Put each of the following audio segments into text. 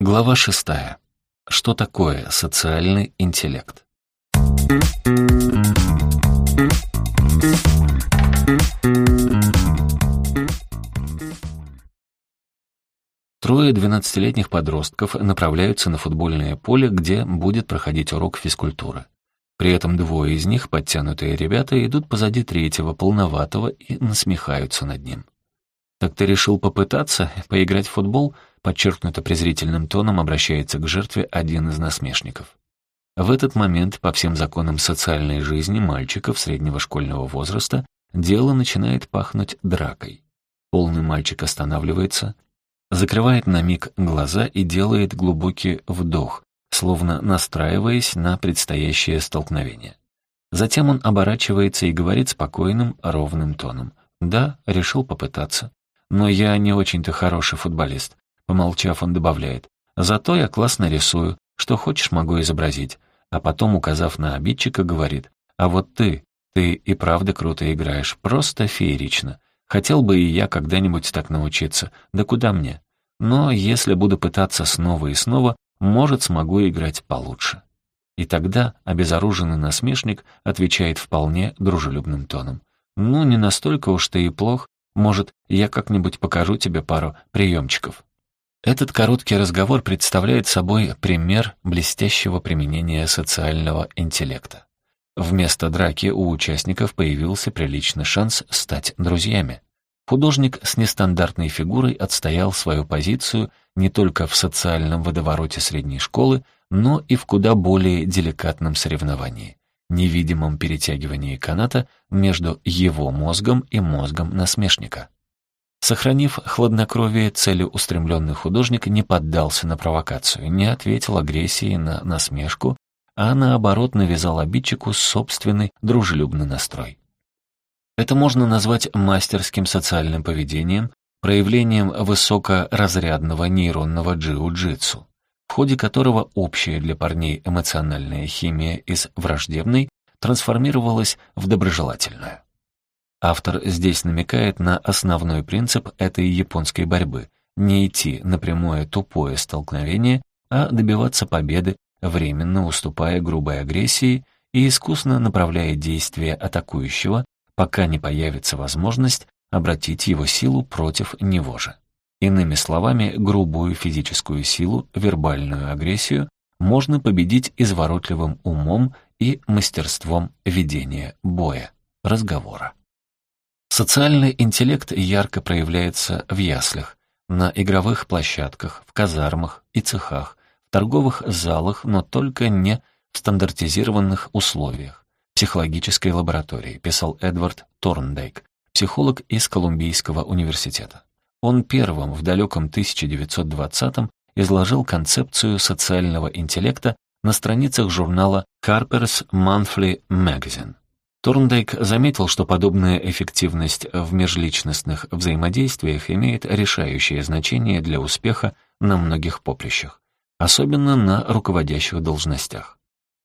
Глава шестая. Что такое социальный интеллект? Трое двенадцатилетних подростков направляются на футбольное поле, где будет проходить урок физкультуры. При этом двое из них, подтянутые ребята, идут позади третьего, полноватого, и насмехаются над ним. «Так ты решил попытаться поиграть в футбол?» подчеркнуто презрительным тоном обращается к жертве один из насмешников. В этот момент, по всем законам социальной жизни мальчиков среднего школьного возраста, дело начинает пахнуть дракой. Полный мальчик останавливается, закрывает на миг глаза и делает глубокий вдох, словно настраиваясь на предстоящее столкновение. Затем он оборачивается и говорит спокойным, ровным тоном. «Да, решил попытаться. Но я не очень-то хороший футболист. Помолчав, он добавляет. «Зато я классно рисую. Что хочешь, могу изобразить». А потом, указав на обидчика, говорит. «А вот ты, ты и правда круто играешь. Просто феерично. Хотел бы и я когда-нибудь так научиться. Да куда мне? Но если буду пытаться снова и снова, может, смогу играть получше». И тогда обезоруженный насмешник отвечает вполне дружелюбным тоном. «Ну, не настолько уж ты и плох. Может, я как-нибудь покажу тебе пару приемчиков». Этот короткий разговор представляет собой пример блестящего применения социального интеллекта. Вместо драки у участников появился приличный шанс стать друзьями. Художник с нестандартной фигурой отстоял свою позицию не только в социальном водовороте средней школы, но и в куда более деликатном соревновании — невидимом перетягивании каната между его мозгом и мозгом насмешника. Сохранив хладнокровие, целеустремленный художник не поддался на провокацию, не ответил агрессией на насмешку, а наоборот навязал обидчику собственный дружелюбный настрой. Это можно назвать мастерским социальным поведением, проявлением высокоразрядного нейронного джиу-джитсу, в ходе которого общая для парней эмоциональная химия из враждебной трансформировалась в доброжелательную. Автор здесь намекает на основной принцип этой японской борьбы — не идти на прямое тупое столкновение, а добиваться победы, временно уступая грубой агрессии и искусно направляя действия атакующего, пока не появится возможность обратить его силу против него же. Иными словами, грубую физическую силу, вербальную агрессию можно победить изворотливым умом и мастерством ведения боя, разговора. Социальный интеллект ярко проявляется в яслях, на игровых площадках, в казармах и цехах, в торговых залах, но только не в стандартизированных условиях. Психологической лаборатории, писал Эдвард Торндейк, психолог из Колумбийского университета. Он первым в далеком 1920-м изложил концепцию социального интеллекта на страницах журнала Harper's Monthly Magazine. Торндейк заметил, что подобная эффективность в межличностных взаимодействиях имеет решающее значение для успеха на многих поприщах, особенно на руководящих должностях.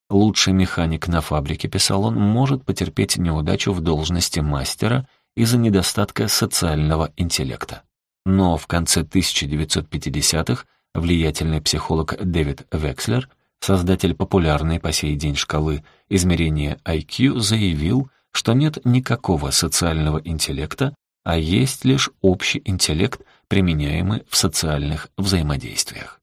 Лучший механик на фабрике, писал он, может потерпеть неудачу в должности мастера из-за недостатка социального интеллекта. Но в конце 1950-х влиятельный психолог Дэвид Векслер – создатель популярной по сей день шкалы измерения IQ, заявил, что нет никакого социального интеллекта, а есть лишь общий интеллект, применяемый в социальных взаимодействиях.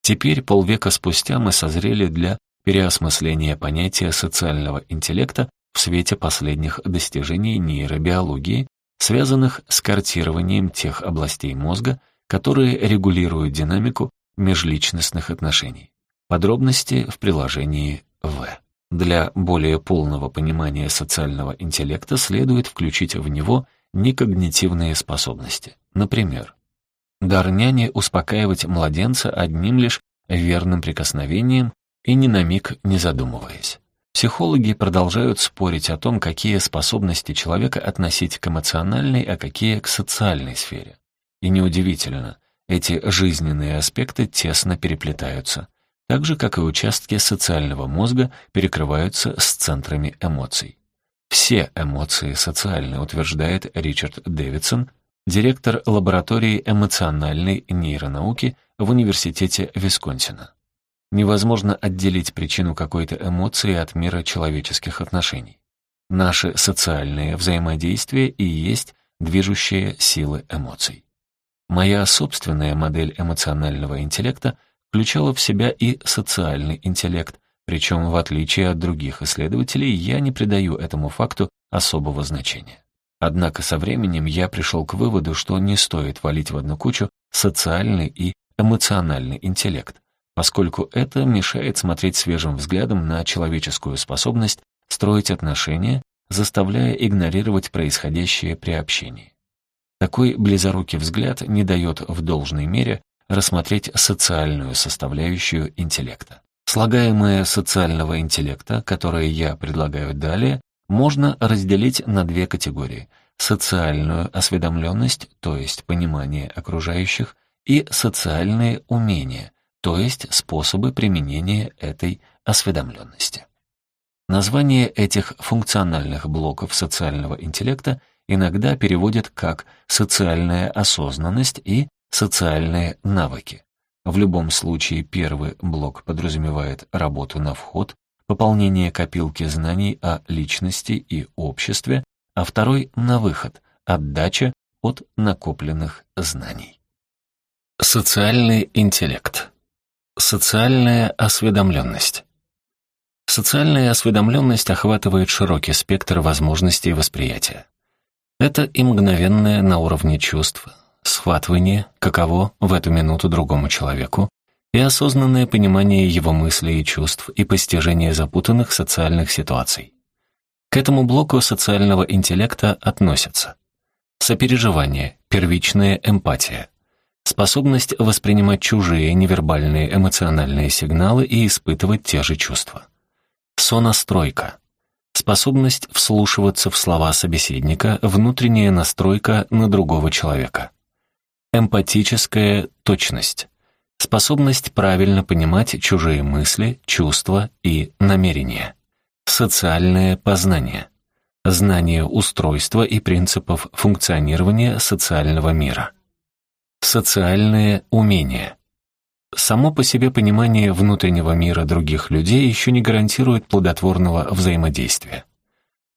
Теперь, полвека спустя, мы созрели для переосмысления понятия социального интеллекта в свете последних достижений нейробиологии, связанных с картированием тех областей мозга, которые регулируют динамику межличностных отношений. Подробности в приложении В. Для более полного понимания социального интеллекта следует включить в него некогнитивные способности. Например, дар няни успокаивать младенца одним лишь верным прикосновением и ни на миг не задумываясь. Психологи продолжают спорить о том, какие способности человека относить к эмоциональной, а какие к социальной сфере. И неудивительно, эти жизненные аспекты тесно переплетаются так же, как и участки социального мозга перекрываются с центрами эмоций. Все эмоции социальны, утверждает Ричард Дэвидсон, директор лаборатории эмоциональной нейронауки в Университете Висконсина. Невозможно отделить причину какой-то эмоции от мира человеческих отношений. Наши социальные взаимодействия и есть движущие силы эмоций. Моя собственная модель эмоционального интеллекта включала в себя и социальный интеллект, причем, в отличие от других исследователей, я не придаю этому факту особого значения. Однако со временем я пришел к выводу, что не стоит валить в одну кучу социальный и эмоциональный интеллект, поскольку это мешает смотреть свежим взглядом на человеческую способность строить отношения, заставляя игнорировать происходящее при общении. Такой близорукий взгляд не дает в должной мере рассмотреть социальную составляющую интеллекта. Слагаемое социального интеллекта, которое я предлагаю далее, можно разделить на две категории – социальную осведомленность, то есть понимание окружающих, и социальные умения, то есть способы применения этой осведомленности. Название этих функциональных блоков социального интеллекта иногда переводят как «социальная осознанность» и «социальные навыки». В любом случае первый блок подразумевает работу на вход, пополнение копилки знаний о личности и обществе, а второй — на выход, отдача от накопленных знаний. Социальный интеллект. Социальная осведомленность. Социальная осведомленность охватывает широкий спектр возможностей восприятия. Это и мгновенное на уровне чувств, схватывание, каково в эту минуту другому человеку, и осознанное понимание его мыслей и чувств и постижение запутанных социальных ситуаций. К этому блоку социального интеллекта относятся сопереживание, первичная эмпатия, способность воспринимать чужие невербальные эмоциональные сигналы и испытывать те же чувства. Сонастройка. Способность вслушиваться в слова собеседника, внутренняя настройка на другого человека. Эмпатическая точность. Способность правильно понимать чужие мысли, чувства и намерения. Социальное познание. Знание устройства и принципов функционирования социального мира. Социальные умения. Само по себе понимание внутреннего мира других людей еще не гарантирует плодотворного взаимодействия.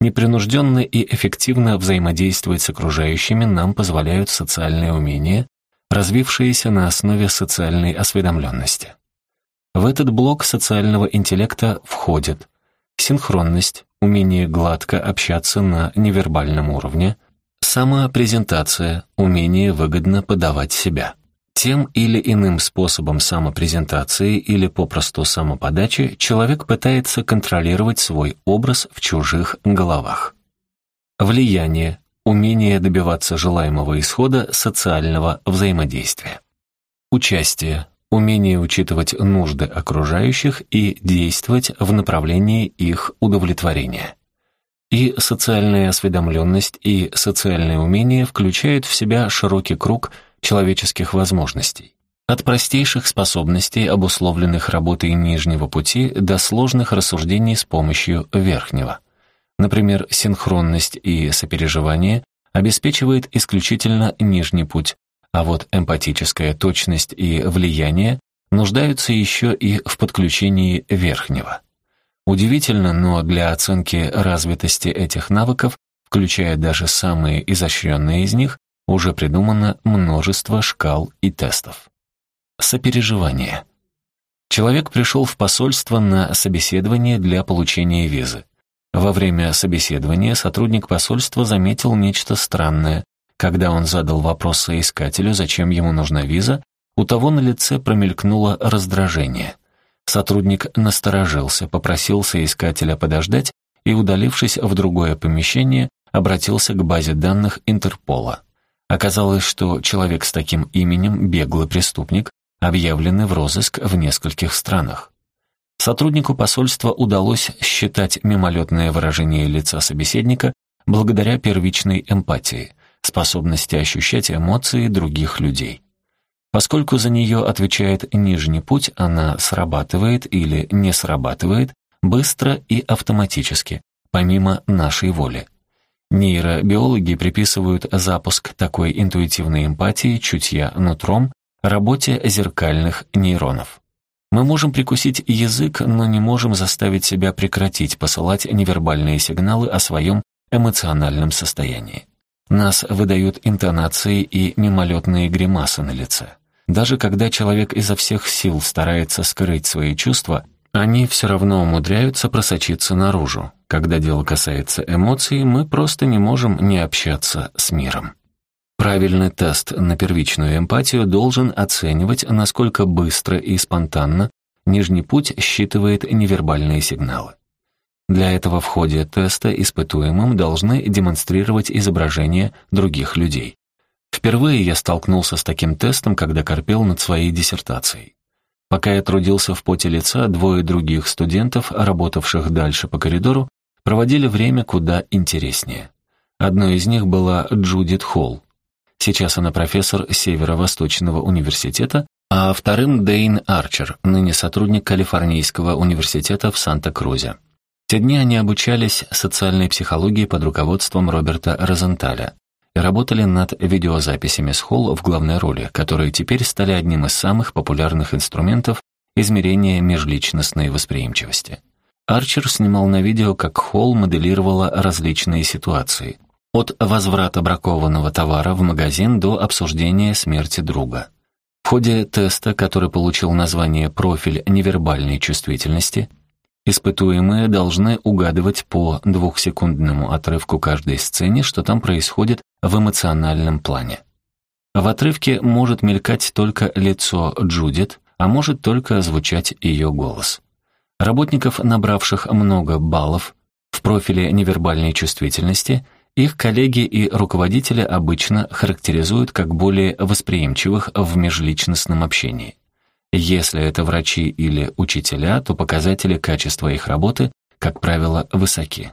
Непринужденно и эффективно взаимодействовать с окружающими нам позволяют социальные умения, развившиеся на основе социальной осведомленности. В этот блок социального интеллекта входят синхронность, умение гладко общаться на невербальном уровне, Самопрезентация – умение выгодно подавать себя. Тем или иным способом самопрезентации или попросту самоподачи человек пытается контролировать свой образ в чужих головах. Влияние – умение добиваться желаемого исхода социального взаимодействия. Участие – умение учитывать нужды окружающих и действовать в направлении их удовлетворения. И социальная осведомленность, и социальное умение включают в себя широкий круг человеческих возможностей. От простейших способностей, обусловленных работой нижнего пути, до сложных рассуждений с помощью верхнего. Например, синхронность и сопереживание обеспечивает исключительно нижний путь, а вот эмпатическая точность и влияние нуждаются еще и в подключении верхнего. Удивительно, но для оценки развитости этих навыков, включая даже самые изощренные из них, уже придумано множество шкал и тестов. Сопереживание. Человек пришел в посольство на собеседование для получения визы. Во время собеседования сотрудник посольства заметил нечто странное. Когда он задал вопрос соискателю, зачем ему нужна виза, у того на лице промелькнуло раздражение – Сотрудник насторожился, попросил соискателя подождать и, удалившись в другое помещение, обратился к базе данных Интерпола. Оказалось, что человек с таким именем, беглый преступник, объявленный в розыск в нескольких странах. Сотруднику посольства удалось считать мимолетное выражение лица собеседника благодаря первичной эмпатии, способности ощущать эмоции других людей. Поскольку за нее отвечает нижний путь, она срабатывает или не срабатывает быстро и автоматически, помимо нашей воли. Нейробиологи приписывают запуск такой интуитивной эмпатии, чутья нутром, работе зеркальных нейронов. Мы можем прикусить язык, но не можем заставить себя прекратить посылать невербальные сигналы о своем эмоциональном состоянии. Нас выдают интонации и мимолетные гримасы на лице. Даже когда человек изо всех сил старается скрыть свои чувства, они все равно умудряются просочиться наружу. Когда дело касается эмоций, мы просто не можем не общаться с миром. Правильный тест на первичную эмпатию должен оценивать, насколько быстро и спонтанно нижний путь считывает невербальные сигналы. Для этого в ходе теста испытуемым должны демонстрировать изображения других людей. Впервые я столкнулся с таким тестом, когда корпел над своей диссертацией. Пока я трудился в поте лица, двое других студентов, работавших дальше по коридору, проводили время куда интереснее. Одной из них была Джудит Холл. Сейчас она профессор Северо-Восточного университета, а вторым Дейн Арчер, ныне сотрудник Калифорнийского университета в Санта-Крузе. Те дни они обучались социальной психологии под руководством Роберта Розенталя работали над видеозаписями с Холл в главной роли, которые теперь стали одним из самых популярных инструментов измерения межличностной восприимчивости. Арчер снимал на видео, как Холл моделировала различные ситуации, от возврата бракованного товара в магазин до обсуждения смерти друга. В ходе теста, который получил название «Профиль невербальной чувствительности», испытуемые должны угадывать по двухсекундному отрывку каждой сцене, что там происходит в эмоциональном плане. В отрывке может мелькать только лицо Джудит, а может только звучать ее голос. Работников, набравших много баллов в профиле невербальной чувствительности, их коллеги и руководители обычно характеризуют как более восприимчивых в межличностном общении. Если это врачи или учителя, то показатели качества их работы, как правило, высоки.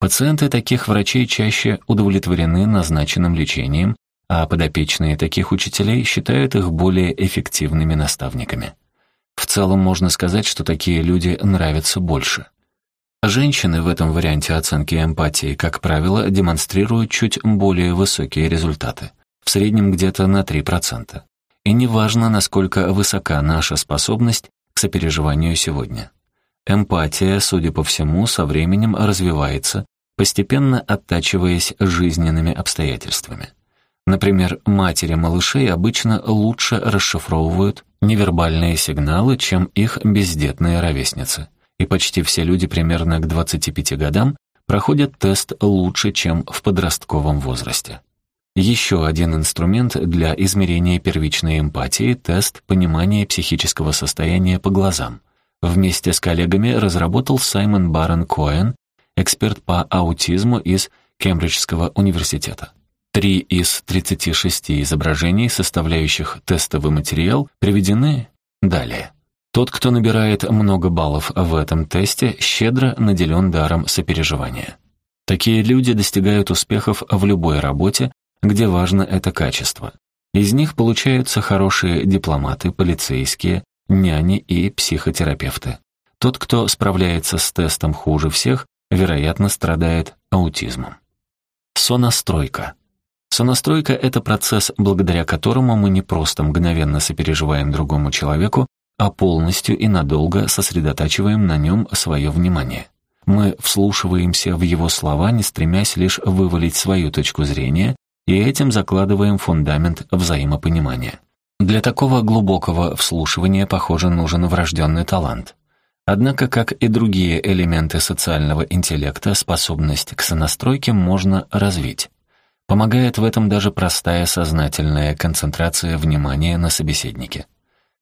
Пациенты таких врачей чаще удовлетворены назначенным лечением, а подопечные таких учителей считают их более эффективными наставниками. В целом можно сказать, что такие люди нравятся больше. Женщины в этом варианте оценки эмпатии, как правило, демонстрируют чуть более высокие результаты, в среднем где-то на 3%. И неважно, насколько высока наша способность к сопереживанию сегодня. Эмпатия, судя по всему, со временем развивается постепенно оттачиваясь жизненными обстоятельствами. Например, матери малышей обычно лучше расшифровывают невербальные сигналы, чем их бездетные ровесницы. И почти все люди примерно к 25 годам проходят тест лучше, чем в подростковом возрасте. Еще один инструмент для измерения первичной эмпатии – тест понимания психического состояния по глазам. Вместе с коллегами разработал Саймон Барон Коэн эксперт по аутизму из Кембриджского университета. Три из 36 изображений, составляющих тестовый материал, приведены далее. Тот, кто набирает много баллов в этом тесте, щедро наделен даром сопереживания. Такие люди достигают успехов в любой работе, где важно это качество. Из них получаются хорошие дипломаты, полицейские, няни и психотерапевты. Тот, кто справляется с тестом хуже всех, вероятно, страдает аутизмом. Сонастройка. Сонастройка — это процесс, благодаря которому мы не просто мгновенно сопереживаем другому человеку, а полностью и надолго сосредотачиваем на нем свое внимание. Мы вслушиваемся в его слова, не стремясь лишь вывалить свою точку зрения, и этим закладываем фундамент взаимопонимания. Для такого глубокого вслушивания, похоже, нужен врожденный талант. Однако, как и другие элементы социального интеллекта, способность к сонастройке можно развить. Помогает в этом даже простая сознательная концентрация внимания на собеседнике.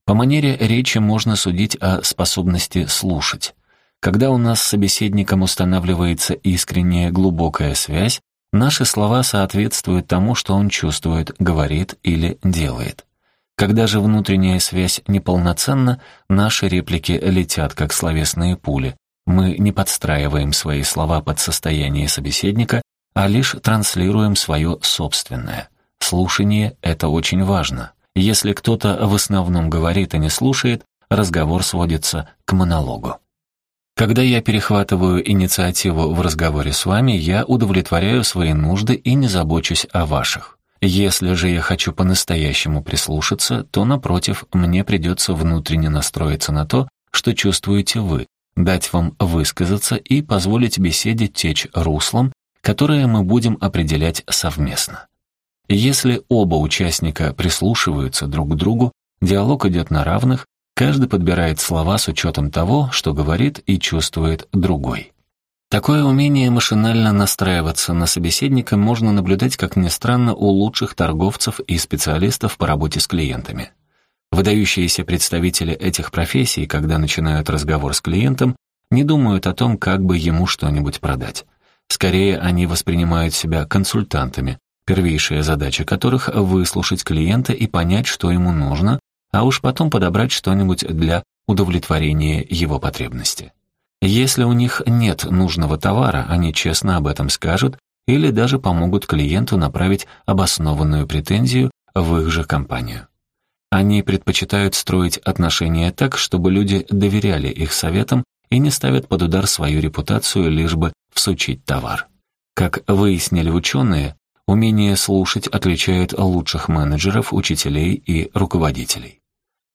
По манере речи можно судить о способности слушать. Когда у нас с собеседником устанавливается искренняя глубокая связь, наши слова соответствуют тому, что он чувствует, говорит или делает. Когда же внутренняя связь неполноценна, наши реплики летят, как словесные пули. Мы не подстраиваем свои слова под состояние собеседника, а лишь транслируем свое собственное. Слушание — это очень важно. Если кто-то в основном говорит, а не слушает, разговор сводится к монологу. Когда я перехватываю инициативу в разговоре с вами, я удовлетворяю свои нужды и не забочусь о ваших. Если же я хочу по-настоящему прислушаться, то, напротив, мне придется внутренне настроиться на то, что чувствуете вы, дать вам высказаться и позволить беседе течь руслом, которое мы будем определять совместно. Если оба участника прислушиваются друг к другу, диалог идет на равных, каждый подбирает слова с учетом того, что говорит и чувствует другой. Такое умение машинально настраиваться на собеседника можно наблюдать, как ни странно, у лучших торговцев и специалистов по работе с клиентами. Выдающиеся представители этих профессий, когда начинают разговор с клиентом, не думают о том, как бы ему что-нибудь продать. Скорее, они воспринимают себя консультантами, первейшая задача которых — выслушать клиента и понять, что ему нужно, а уж потом подобрать что-нибудь для удовлетворения его потребности. Если у них нет нужного товара, они честно об этом скажут или даже помогут клиенту направить обоснованную претензию в их же компанию. Они предпочитают строить отношения так, чтобы люди доверяли их советам и не ставят под удар свою репутацию, лишь бы всучить товар. Как выяснили ученые, умение слушать отличает лучших менеджеров, учителей и руководителей.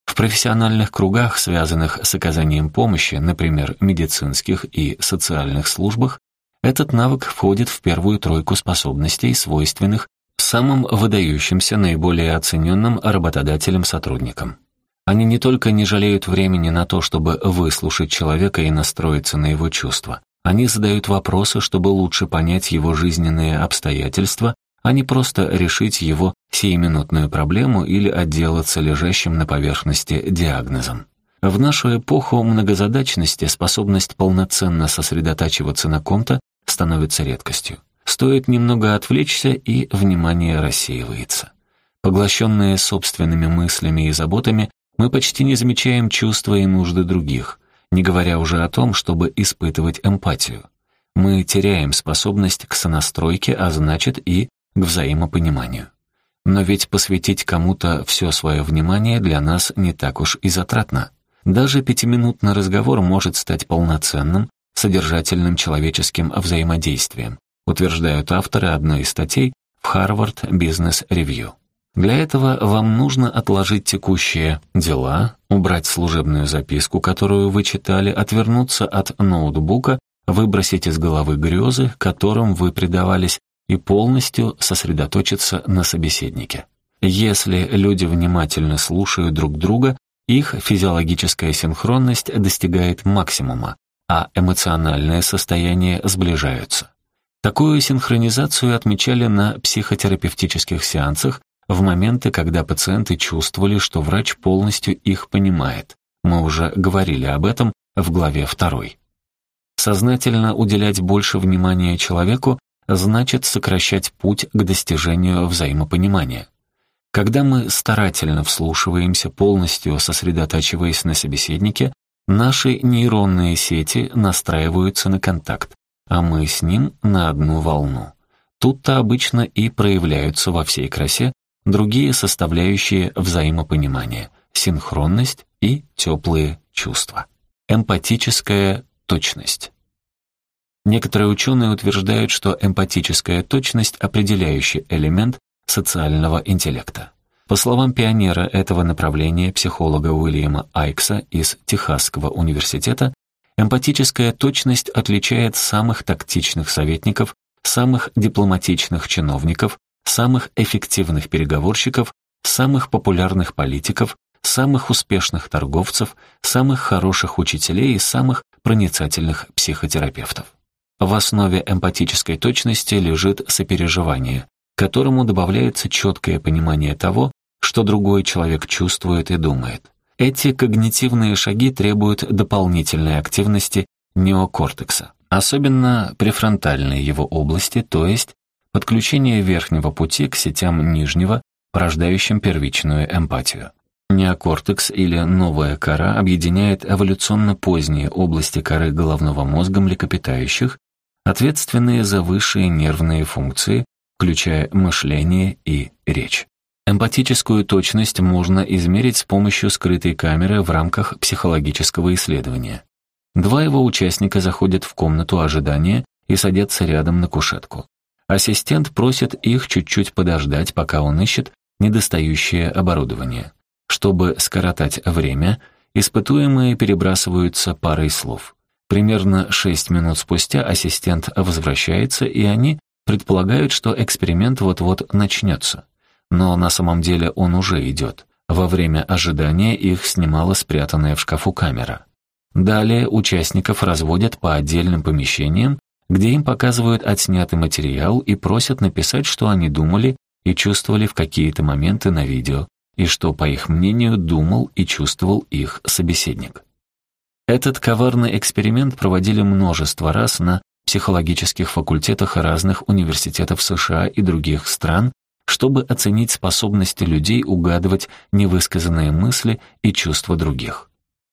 В профессиональных кругах, связанных с оказанием помощи, например, медицинских и социальных службах, этот навык входит в первую тройку способностей, свойственных самым выдающимся, наиболее оцененным работодателям-сотрудникам. Они не только не жалеют времени на то, чтобы выслушать человека и настроиться на его чувства, они задают вопросы, чтобы лучше понять его жизненные обстоятельства а не просто решить его сиюминутную проблему или отделаться лежащим на поверхности диагнозом. В нашу эпоху многозадачности способность полноценно сосредотачиваться на ком-то становится редкостью. Стоит немного отвлечься, и внимание рассеивается. Поглощенные собственными мыслями и заботами, мы почти не замечаем чувства и нужды других, не говоря уже о том, чтобы испытывать эмпатию. Мы теряем способность к сонастройке, а значит и к взаимопониманию. Но ведь посвятить кому-то все свое внимание для нас не так уж и затратно. Даже пятиминутный разговор может стать полноценным, содержательным человеческим взаимодействием, утверждают авторы одной из статей в Harvard Business Review. Для этого вам нужно отложить текущие дела, убрать служебную записку, которую вы читали, отвернуться от ноутбука, выбросить из головы грезы, которым вы предавались, и полностью сосредоточиться на собеседнике. Если люди внимательно слушают друг друга, их физиологическая синхронность достигает максимума, а эмоциональное состояние сближаются. Такую синхронизацию отмечали на психотерапевтических сеансах в моменты, когда пациенты чувствовали, что врач полностью их понимает. Мы уже говорили об этом в главе 2. Сознательно уделять больше внимания человеку значит сокращать путь к достижению взаимопонимания. Когда мы старательно вслушиваемся, полностью сосредотачиваясь на собеседнике, наши нейронные сети настраиваются на контакт, а мы с ним на одну волну. Тут-то обычно и проявляются во всей красе другие составляющие взаимопонимания — синхронность и теплые чувства. Эмпатическая точность. Некоторые ученые утверждают, что эмпатическая точность – определяющий элемент социального интеллекта. По словам пионера этого направления, психолога Уильяма Айкса из Техасского университета, эмпатическая точность отличает самых тактичных советников, самых дипломатичных чиновников, самых эффективных переговорщиков, самых популярных политиков, самых успешных торговцев, самых хороших учителей и самых проницательных психотерапевтов. В основе эмпатической точности лежит сопереживание, которому добавляется четкое понимание того, что другой человек чувствует и думает. Эти когнитивные шаги требуют дополнительной активности неокортекса, особенно префронтальной его области, то есть подключение верхнего пути к сетям нижнего, порождающим первичную эмпатию. Неокортекс или новая кора объединяет эволюционно поздние области коры головного мозга млекопитающих ответственные за высшие нервные функции, включая мышление и речь. Эмпатическую точность можно измерить с помощью скрытой камеры в рамках психологического исследования. Два его участника заходят в комнату ожидания и садятся рядом на кушетку. Ассистент просит их чуть-чуть подождать, пока он ищет недостающее оборудование. Чтобы скоротать время, испытуемые перебрасываются парой слов. Примерно шесть минут спустя ассистент возвращается, и они предполагают, что эксперимент вот-вот начнется. Но на самом деле он уже идет. Во время ожидания их снимала спрятанная в шкафу камера. Далее участников разводят по отдельным помещениям, где им показывают отснятый материал и просят написать, что они думали и чувствовали в какие-то моменты на видео, и что, по их мнению, думал и чувствовал их собеседник. Этот коварный эксперимент проводили множество раз на психологических факультетах разных университетов США и других стран, чтобы оценить способности людей угадывать невысказанные мысли и чувства других.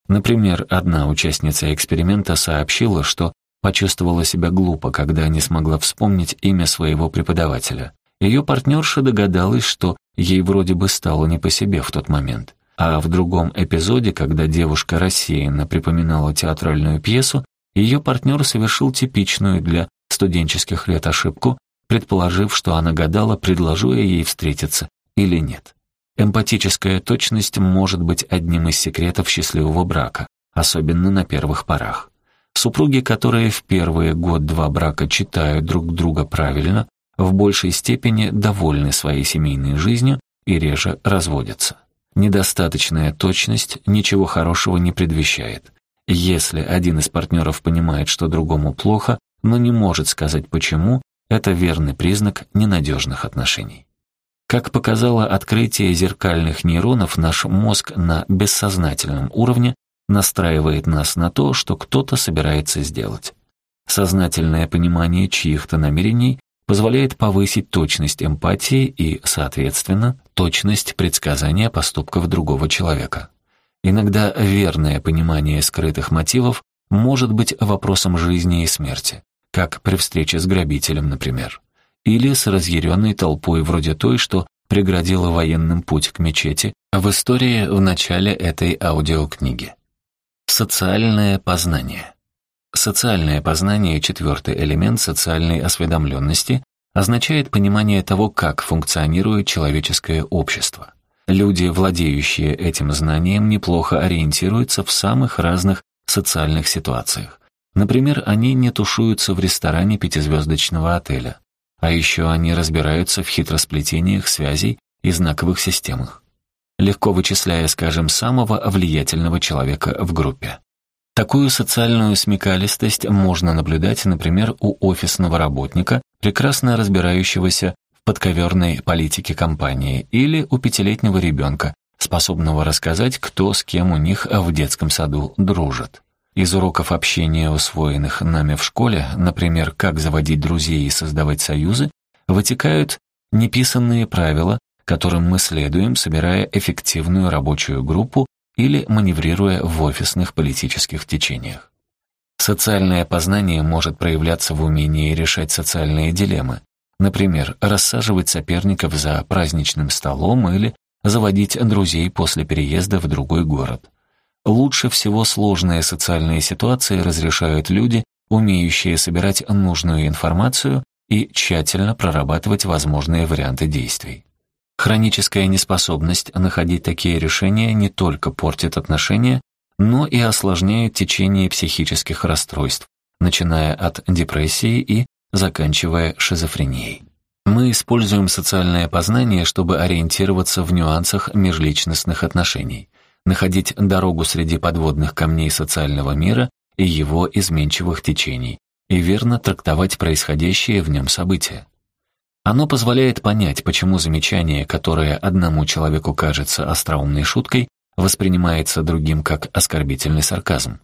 Например, одна участница эксперимента сообщила, что почувствовала себя глупо, когда не смогла вспомнить имя своего преподавателя. Ее партнерша догадалась, что ей вроде бы стало не по себе в тот момент. А в другом эпизоде, когда девушка рассеянно припоминала театральную пьесу, ее партнер совершил типичную для студенческих лет ошибку, предположив, что она гадала, предложу я ей встретиться или нет. Эмпатическая точность может быть одним из секретов счастливого брака, особенно на первых порах. Супруги, которые в первые год-два брака читают друг друга правильно, в большей степени довольны своей семейной жизнью и реже разводятся. Недостаточная точность ничего хорошего не предвещает. Если один из партнеров понимает, что другому плохо, но не может сказать почему, это верный признак ненадежных отношений. Как показало открытие зеркальных нейронов, наш мозг на бессознательном уровне настраивает нас на то, что кто-то собирается сделать. Сознательное понимание чьих-то намерений позволяет повысить точность эмпатии и, соответственно, точность предсказания поступков другого человека. Иногда верное понимание скрытых мотивов может быть вопросом жизни и смерти, как при встрече с грабителем, например, или с разъяренной толпой вроде той, что преградила военным путь к мечети в истории в начале этой аудиокниги. Социальное познание. Социальное познание, четвертый элемент социальной осведомленности, означает понимание того, как функционирует человеческое общество. Люди, владеющие этим знанием, неплохо ориентируются в самых разных социальных ситуациях. Например, они не тушуются в ресторане пятизвездочного отеля, а еще они разбираются в хитросплетениях связей и знаковых системах, легко вычисляя, скажем, самого влиятельного человека в группе. Такую социальную смекалистость можно наблюдать, например, у офисного работника, прекрасно разбирающегося в подковерной политике компании, или у пятилетнего ребенка, способного рассказать, кто с кем у них в детском саду дружит. Из уроков общения, усвоенных нами в школе, например, как заводить друзей и создавать союзы, вытекают неписанные правила, которым мы следуем, собирая эффективную рабочую группу или маневрируя в офисных политических течениях. Социальное познание может проявляться в умении решать социальные дилеммы, например, рассаживать соперников за праздничным столом или заводить друзей после переезда в другой город. Лучше всего сложные социальные ситуации разрешают люди, умеющие собирать нужную информацию и тщательно прорабатывать возможные варианты действий. Хроническая неспособность находить такие решения не только портит отношения, но и осложняет течение психических расстройств, начиная от депрессии и заканчивая шизофренией. Мы используем социальное познание, чтобы ориентироваться в нюансах межличностных отношений, находить дорогу среди подводных камней социального мира и его изменчивых течений и верно трактовать происходящие в нем события. Оно позволяет понять, почему замечание, которое одному человеку кажется остроумной шуткой, воспринимается другим как оскорбительный сарказм.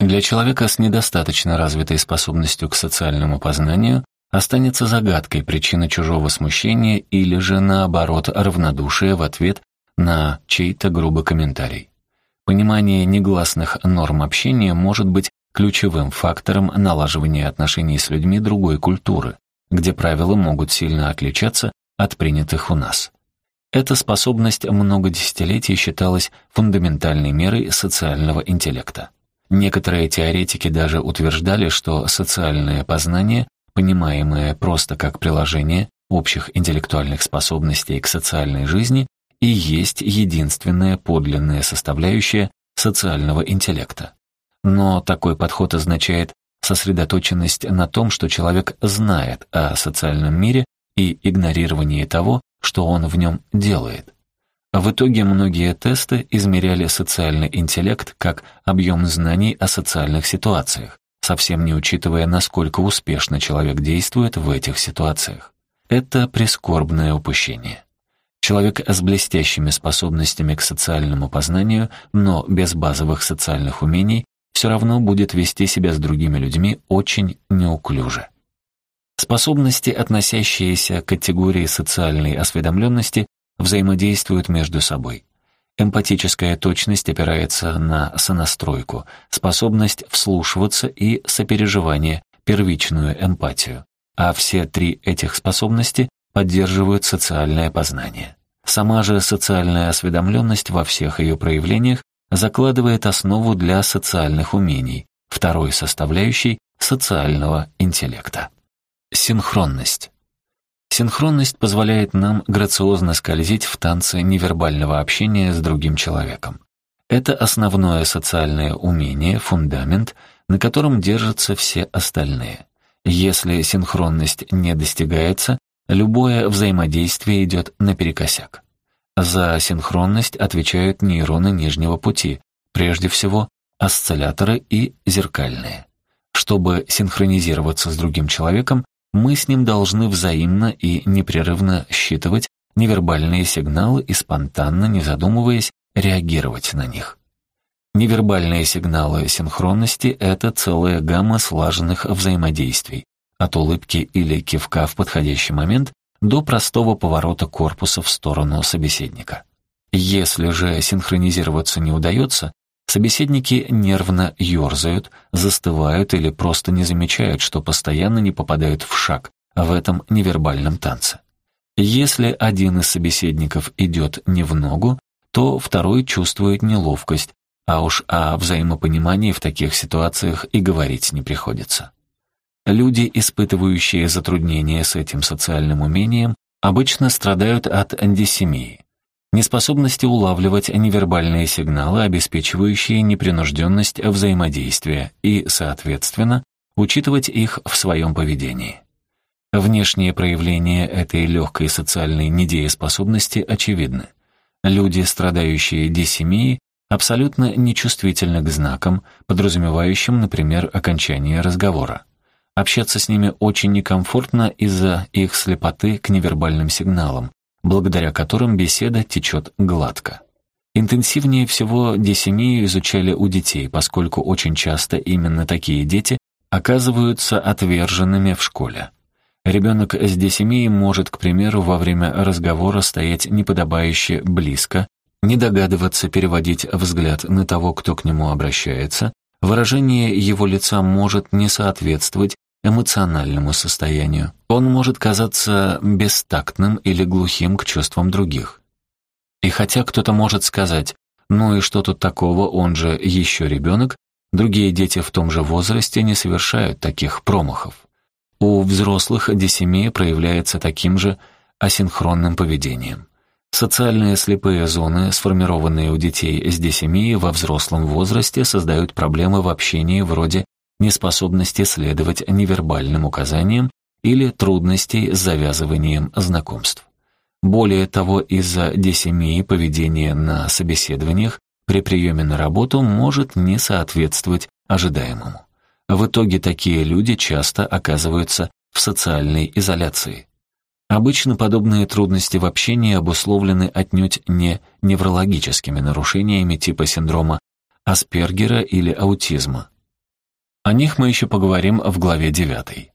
Для человека с недостаточно развитой способностью к социальному познанию останется загадкой причина чужого смущения или же, наоборот, равнодушия в ответ на чей-то грубый комментарий. Понимание негласных норм общения может быть ключевым фактором налаживания отношений с людьми другой культуры, где правила могут сильно отличаться от принятых у нас. Эта способность много десятилетий считалась фундаментальной мерой социального интеллекта. Некоторые теоретики даже утверждали, что социальное познание, понимаемое просто как приложение общих интеллектуальных способностей к социальной жизни, и есть единственная подлинная составляющая социального интеллекта. Но такой подход означает сосредоточенность на том, что человек знает о социальном мире и игнорирование того, что он в нем делает. В итоге многие тесты измеряли социальный интеллект как объем знаний о социальных ситуациях, совсем не учитывая, насколько успешно человек действует в этих ситуациях. Это прискорбное упущение. Человек с блестящими способностями к социальному познанию, но без базовых социальных умений, все равно будет вести себя с другими людьми очень неуклюже. Способности, относящиеся к категории социальной осведомленности, взаимодействуют между собой. Эмпатическая точность опирается на сонастройку, способность вслушиваться и сопереживание, первичную эмпатию. А все три этих способности поддерживают социальное познание. Сама же социальная осведомленность во всех ее проявлениях закладывает основу для социальных умений, второй составляющей социального интеллекта. Синхронность. Синхронность позволяет нам грациозно скользить в танце невербального общения с другим человеком. Это основное социальное умение, фундамент, на котором держатся все остальные. Если синхронность не достигается, любое взаимодействие идет наперекосяк. За синхронность отвечают нейроны нижнего пути, прежде всего осцилляторы и зеркальные. Чтобы синхронизироваться с другим человеком, мы с ним должны взаимно и непрерывно считывать невербальные сигналы и спонтанно, не задумываясь, реагировать на них. Невербальные сигналы синхронности — это целая гамма слаженных взаимодействий, от улыбки или кивка в подходящий момент до простого поворота корпуса в сторону собеседника. Если же синхронизироваться не удается, собеседники нервно ерзают, застывают или просто не замечают, что постоянно не попадают в шаг в этом невербальном танце. Если один из собеседников идет не в ногу, то второй чувствует неловкость, а уж о взаимопонимании в таких ситуациях и говорить не приходится. Люди, испытывающие затруднения с этим социальным умением, обычно страдают от андисемии, неспособности улавливать невербальные сигналы, обеспечивающие непринужденность взаимодействия и, соответственно, учитывать их в своем поведении. Внешние проявления этой легкой социальной недееспособности очевидны. Люди, страдающие дисемией, абсолютно нечувствительны к знакам, подразумевающим, например, окончание разговора. Общаться с ними очень некомфортно из-за их слепоты к невербальным сигналам, благодаря которым беседа течет гладко. Интенсивнее всего десемию изучали у детей, поскольку очень часто именно такие дети оказываются отверженными в школе. Ребенок с десемией может, к примеру, во время разговора стоять неподобающе близко, не догадываться переводить взгляд на того, кто к нему обращается, выражение его лица может не соответствовать эмоциональному состоянию. Он может казаться бестактным или глухим к чувствам других. И хотя кто-то может сказать «ну и что тут такого, он же еще ребенок», другие дети в том же возрасте не совершают таких промахов. У взрослых дисемия проявляется таким же асинхронным поведением. Социальные слепые зоны, сформированные у детей с дисемией во взрослом возрасте, создают проблемы в общении вроде неспособности следовать невербальным указаниям или трудностей с завязыванием знакомств. Более того, из-за десемии поведение на собеседованиях при приеме на работу может не соответствовать ожидаемому. В итоге такие люди часто оказываются в социальной изоляции. Обычно подобные трудности в общении обусловлены отнюдь не неврологическими нарушениями типа синдрома Аспергера или аутизма, о них мы еще поговорим в главе 9.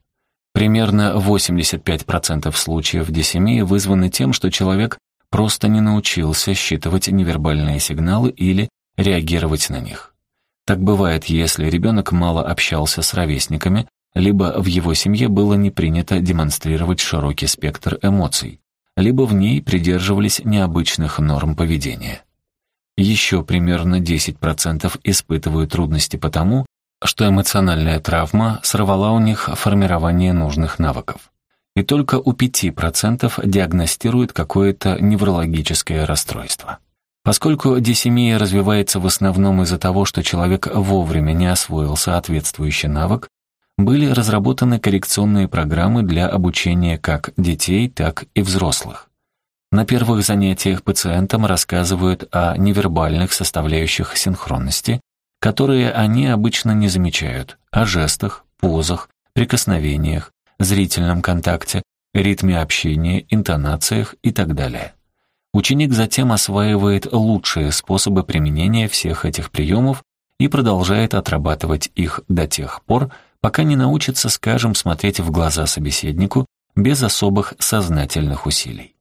Примерно 85% случаев дисемии вызваны тем, что человек просто не научился считывать невербальные сигналы или реагировать на них. Так бывает, если ребенок мало общался с ровесниками, либо в его семье было не принято демонстрировать широкий спектр эмоций, либо в ней придерживались необычных норм поведения. еще примерно 10% испытывают трудности потому, что эмоциональная травма сорвала у них формирование нужных навыков. И только у 5% диагностируют какое-то неврологическое расстройство. Поскольку дисемия развивается в основном из-за того, что человек вовремя не освоил соответствующий навык, были разработаны коррекционные программы для обучения как детей, так и взрослых. На первых занятиях пациентам рассказывают о невербальных составляющих синхронности, которые они обычно не замечают, о жестах, позах, прикосновениях, зрительном контакте, ритме общения, интонациях и так далее. Ученик затем осваивает лучшие способы применения всех этих приемов и продолжает отрабатывать их до тех пор, пока не научится, скажем, смотреть в глаза собеседнику без особых сознательных усилий.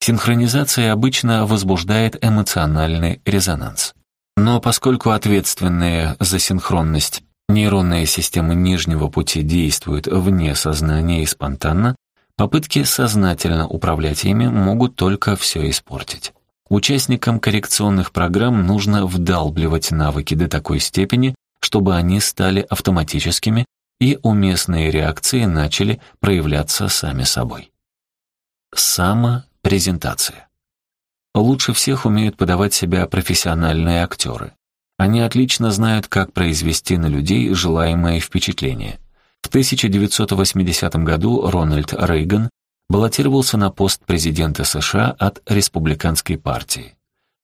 Синхронизация обычно возбуждает эмоциональный резонанс. Но поскольку ответственные за синхронность нейронные системы нижнего пути действуют вне сознания и спонтанно, Попытки сознательно управлять ими могут только все испортить. Участникам коррекционных программ нужно вдалбливать навыки до такой степени, чтобы они стали автоматическими и уместные реакции начали проявляться сами собой. Самопрезентация. Лучше всех умеют подавать себя профессиональные актеры. Они отлично знают, как произвести на людей желаемое впечатление – в 1980 году Рональд Рейган баллотировался на пост президента США от республиканской партии.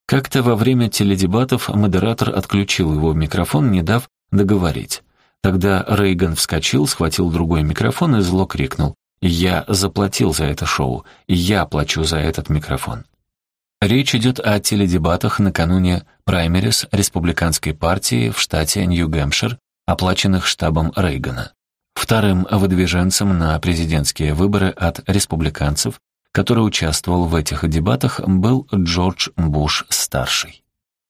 Как-то во время теледебатов модератор отключил его микрофон, не дав договорить. Тогда Рейган вскочил, схватил другой микрофон и зло крикнул «Я заплатил за это шоу, я плачу за этот микрофон». Речь идет о теледебатах накануне праймерис республиканской партии в штате Нью-Гэмпшир, оплаченных штабом Рейгана. Вторым выдвиженцем на президентские выборы от республиканцев, который участвовал в этих дебатах, был Джордж Буш-старший.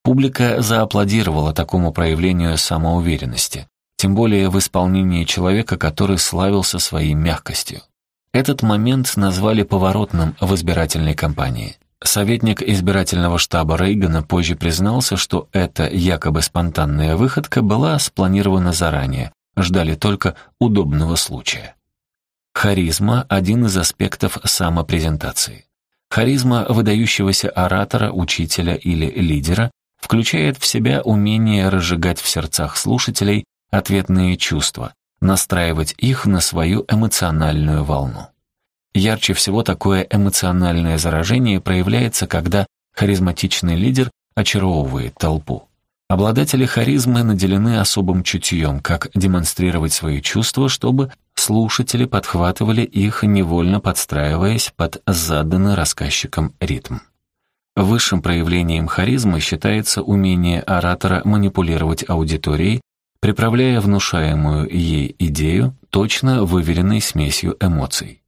Публика зааплодировала такому проявлению самоуверенности, тем более в исполнении человека, который славился своей мягкостью. Этот момент назвали поворотным в избирательной кампании. Советник избирательного штаба Рейгана позже признался, что эта якобы спонтанная выходка была спланирована заранее, ждали только удобного случая. Харизма – один из аспектов самопрезентации. Харизма выдающегося оратора, учителя или лидера включает в себя умение разжигать в сердцах слушателей ответные чувства, настраивать их на свою эмоциональную волну. Ярче всего такое эмоциональное заражение проявляется, когда харизматичный лидер очаровывает толпу. Обладатели харизмы наделены особым чутьем, как демонстрировать свои чувства, чтобы слушатели подхватывали их, невольно подстраиваясь под заданный рассказчиком ритм. Высшим проявлением харизмы считается умение оратора манипулировать аудиторией, приправляя внушаемую ей идею точно выверенной смесью эмоций.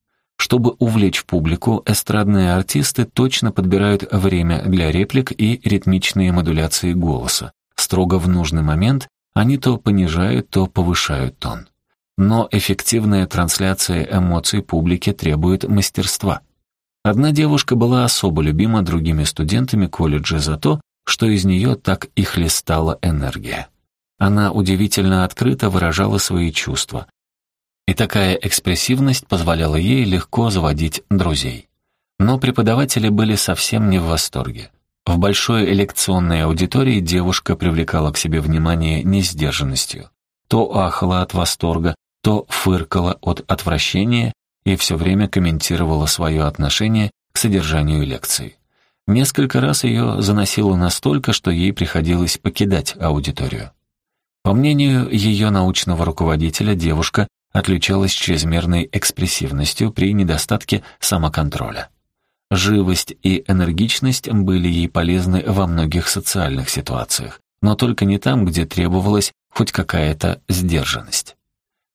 Чтобы увлечь публику, эстрадные артисты точно подбирают время для реплик и ритмичные модуляции голоса, Строго в нужный момент они то понижают, то повышают тон. Но эффективная трансляция эмоций публике требует мастерства. Одна девушка была особо любима другими студентами колледжа за то, что из нее так и хлестала энергия. Она удивительно открыто выражала свои чувства. И такая экспрессивность позволяла ей легко заводить друзей. Но преподаватели были совсем не в восторге. В большой лекционной аудитории девушка привлекала к себе внимание несдержанностью. То ахала от восторга, то фыркала от отвращения и все время комментировала свое отношение к содержанию лекции. Несколько раз ее заносило настолько, что ей приходилось покидать аудиторию. По мнению ее научного руководителя, девушка отличалась чрезмерной экспрессивностью при недостатке самоконтроля. Живость и энергичность были ей полезны во многих социальных ситуациях, но только не там, где требовалась хоть какая-то сдержанность.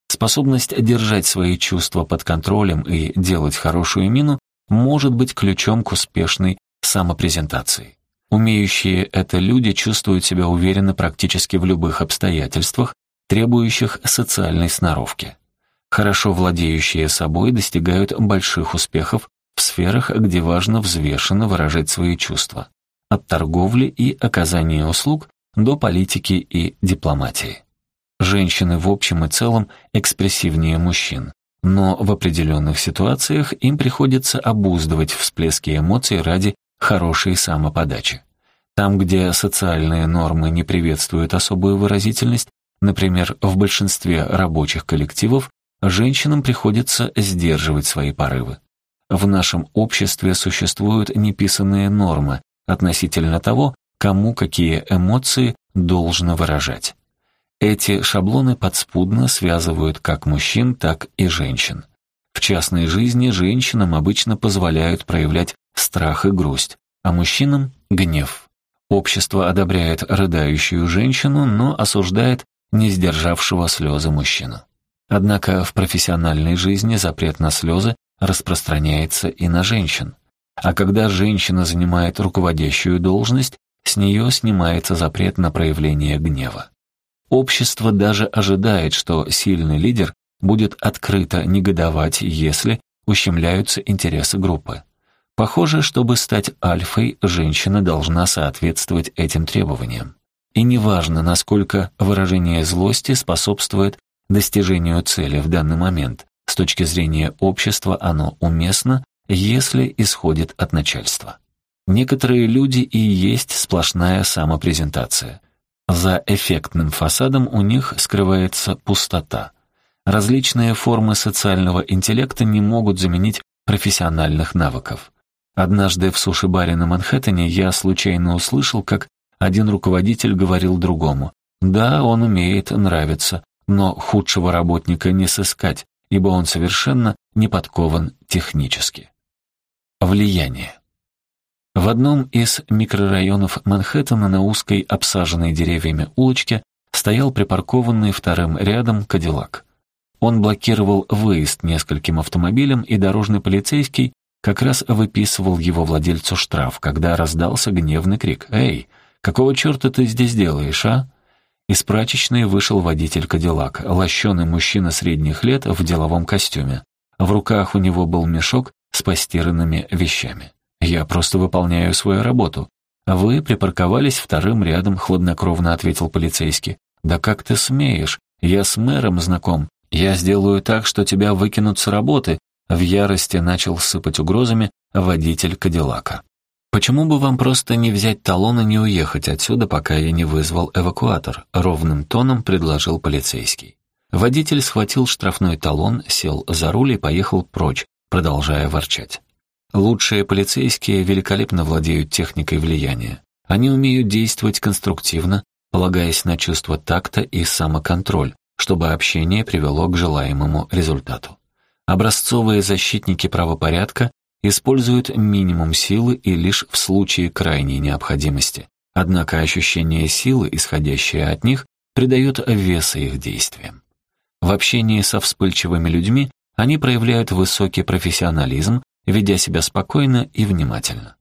Способность держать свои чувства под контролем и делать хорошую мину может быть ключом к успешной самопрезентации. Умеющие это люди чувствуют себя уверенно практически в любых обстоятельствах, требующих социальной сноровки. Хорошо владеющие собой достигают больших успехов в сферах, где важно взвешенно выражать свои чувства. от торговли и оказания услуг до политики и дипломатии. Женщины в общем и целом экспрессивнее мужчин, но в определенных ситуациях им приходится обуздывать всплески эмоций ради хорошей самоподачи. Там, где социальные нормы не приветствуют особую выразительность, например, в большинстве рабочих коллективов, женщинам приходится сдерживать свои порывы. В нашем обществе существуют неписанные нормы относительно того, кому какие эмоции должно выражать. Эти шаблоны подспудно связывают как мужчин, так и женщин. В частной жизни женщинам обычно позволяют проявлять страх и грусть, а мужчинам — гнев. Общество одобряет рыдающую женщину, но осуждает не сдержавшего слезы мужчину. Однако в профессиональной жизни запрет на слезы распространяется и на женщин. А когда женщина занимает руководящую должность, с нее снимается запрет на проявление гнева. Общество даже ожидает, что сильный лидер будет открыто негодовать, если ущемляются интересы группы. Похоже, чтобы стать альфой, женщина должна соответствовать этим требованиям. И неважно, насколько выражение злости способствует достижению цели в данный момент, с точки зрения общества оно уместно, если исходит от начальства. Некоторые люди и есть сплошная самопрезентация. За эффектным фасадом у них скрывается пустота. Различные формы социального интеллекта не могут заменить профессиональных навыков. Однажды в суши-баре на Манхэттене я случайно услышал, как один руководитель говорил другому. «Да, он умеет нравиться, но худшего работника не сыскать, ибо он совершенно не подкован технически». Влияние. В одном из микрорайонов Манхэттена на узкой, обсаженной деревьями улочке стоял припаркованный вторым рядом Кадиллак. Он блокировал выезд нескольким автомобилям, и дорожный полицейский как раз выписывал его владельцу штраф, когда раздался гневный крик «Эй, какого черта ты здесь делаешь, а?» Из прачечной вышел водитель Кадиллак, лощеный мужчина средних лет в деловом костюме. В руках у него был мешок с постиранными вещами. «Я просто выполняю свою работу. Вы припарковались вторым рядом», — хладнокровно ответил полицейский. «Да как ты смеешь? Я с мэром знаком. Я сделаю так, что тебя выкинут с работы, в ярости начал сыпать угрозами водитель Кадиллака. «Почему бы вам просто не взять талон и не уехать отсюда, пока я не вызвал эвакуатор?» — ровным тоном предложил полицейский. Водитель схватил штрафной талон, сел за руль и поехал прочь, продолжая ворчать. Лучшие полицейские великолепно владеют техникой влияния. Они умеют действовать конструктивно, полагаясь на чувство такта и самоконтроль, чтобы общение привело к желаемому результату. Образцовые защитники правопорядка используют минимум силы и лишь в случае крайней необходимости. Однако ощущение силы, исходящее от них, придает веса их действиям. В общении со вспыльчивыми людьми они проявляют высокий профессионализм, ведя себя спокойно и внимательно.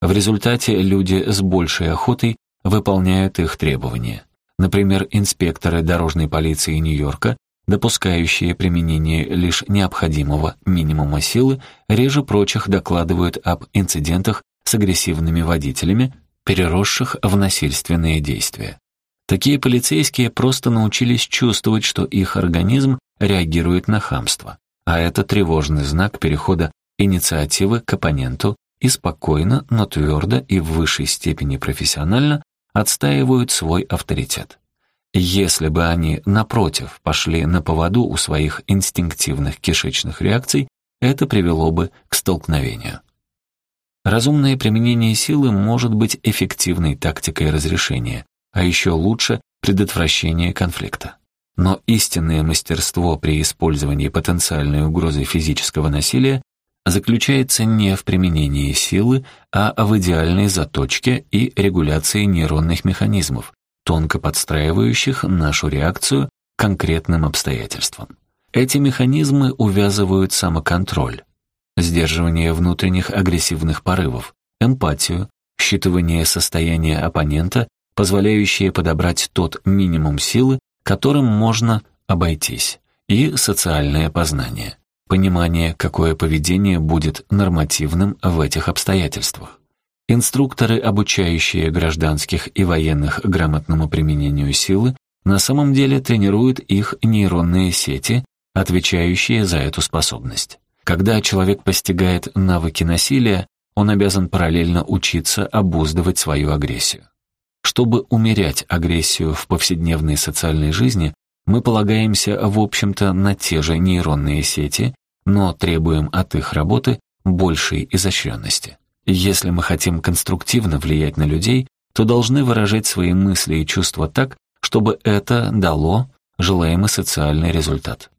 В результате люди с большей охотой выполняют их требования. Например, инспекторы дорожной полиции Нью-Йорка допускающие применение лишь необходимого минимума силы, реже прочих докладывают об инцидентах с агрессивными водителями, переросших в насильственные действия. Такие полицейские просто научились чувствовать, что их организм реагирует на хамство, а это тревожный знак перехода инициативы к оппоненту и спокойно, но твердо и в высшей степени профессионально отстаивают свой авторитет. Если бы они, напротив, пошли на поводу у своих инстинктивных кишечных реакций, это привело бы к столкновению. Разумное применение силы может быть эффективной тактикой разрешения, а еще лучше предотвращения конфликта. Но истинное мастерство при использовании потенциальной угрозы физического насилия заключается не в применении силы, а в идеальной заточке и регуляции нейронных механизмов, тонко подстраивающих нашу реакцию конкретным обстоятельствам. Эти механизмы увязывают самоконтроль, сдерживание внутренних агрессивных порывов, эмпатию, считывание состояния оппонента, позволяющее подобрать тот минимум силы, которым можно обойтись, и социальное познание, понимание, какое поведение будет нормативным в этих обстоятельствах. Инструкторы, обучающие гражданских и военных грамотному применению силы, на самом деле тренируют их нейронные сети, отвечающие за эту способность. Когда человек постигает навыки насилия, он обязан параллельно учиться обуздывать свою агрессию. Чтобы умерять агрессию в повседневной социальной жизни, мы полагаемся, в общем-то, на те же нейронные сети, но требуем от их работы большей изощренности. Если мы хотим конструктивно влиять на людей, то должны выражать свои мысли и чувства так, чтобы это дало желаемый социальный результат.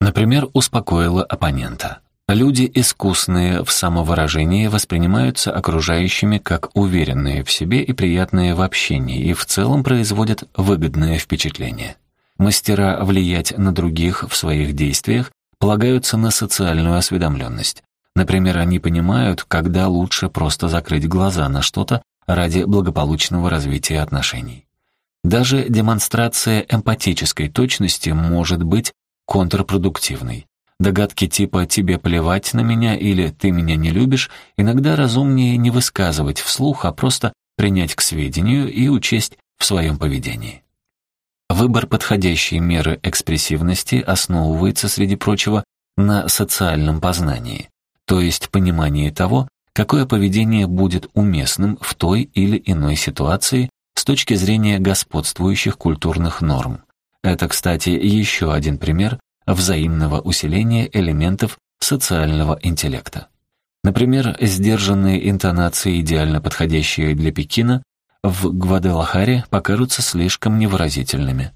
Например, успокоило оппонента. Люди, искусные в самовыражении, воспринимаются окружающими как уверенные в себе и приятные в общении, и в целом производят выгодное впечатление. Мастера влиять на других в своих действиях полагаются на социальную осведомленность, Например, они понимают, когда лучше просто закрыть глаза на что-то ради благополучного развития отношений. Даже демонстрация эмпатической точности может быть контрпродуктивной. Догадки типа «тебе плевать на меня» или «ты меня не любишь» иногда разумнее не высказывать вслух, а просто принять к сведению и учесть в своем поведении. Выбор подходящей меры экспрессивности основывается, среди прочего, на социальном познании то есть понимание того, какое поведение будет уместным в той или иной ситуации с точки зрения господствующих культурных норм. Это, кстати, еще один пример взаимного усиления элементов социального интеллекта. Например, сдержанные интонации, идеально подходящие для Пекина, в Гваделахаре покажутся слишком невыразительными.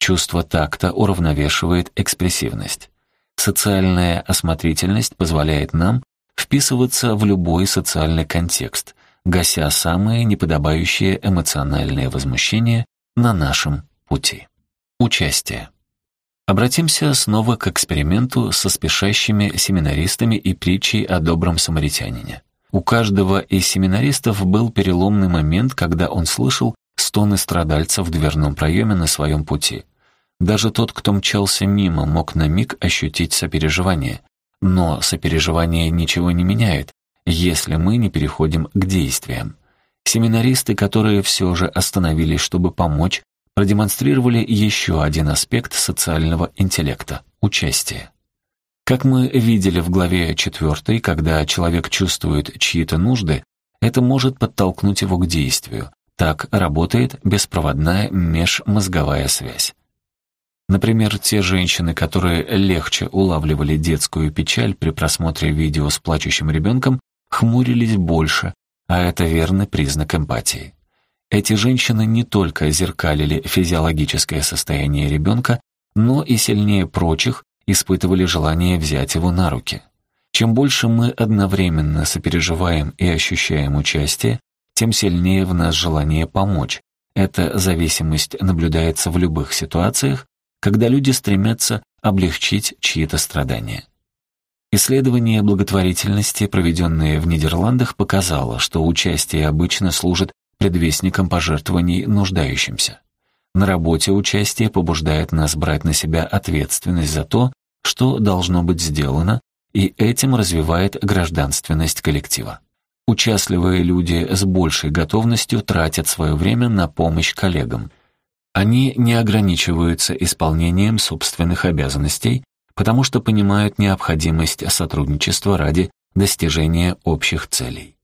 Чувство такта уравновешивает экспрессивность. Социальная осмотрительность позволяет нам вписываться в любой социальный контекст, гася самые неподобающие эмоциональные возмущения на нашем пути. Участие. Обратимся снова к эксперименту со спешащими семинаристами и притчей о добром самаритянине. У каждого из семинаристов был переломный момент, когда он слышал стоны страдальца в дверном проеме на своем пути – даже тот, кто мчался мимо, мог на миг ощутить сопереживание. Но сопереживание ничего не меняет, если мы не переходим к действиям. Семинаристы, которые все же остановились, чтобы помочь, продемонстрировали еще один аспект социального интеллекта – участие. Как мы видели в главе 4, когда человек чувствует чьи-то нужды, это может подтолкнуть его к действию. Так работает беспроводная межмозговая связь. Например, те женщины, которые легче улавливали детскую печаль при просмотре видео с плачущим ребенком, хмурились больше, а это верный признак эмпатии. Эти женщины не только зеркалили физиологическое состояние ребенка, но и сильнее прочих испытывали желание взять его на руки. Чем больше мы одновременно сопереживаем и ощущаем участие, тем сильнее в нас желание помочь. Эта зависимость наблюдается в любых ситуациях, когда люди стремятся облегчить чьи-то страдания. Исследование благотворительности, проведенное в Нидерландах, показало, что участие обычно служит предвестником пожертвований нуждающимся. На работе участие побуждает нас брать на себя ответственность за то, что должно быть сделано, и этим развивает гражданственность коллектива. Участливые люди с большей готовностью тратят свое время на помощь коллегам, они не ограничиваются исполнением собственных обязанностей, потому что понимают необходимость сотрудничества ради достижения общих целей.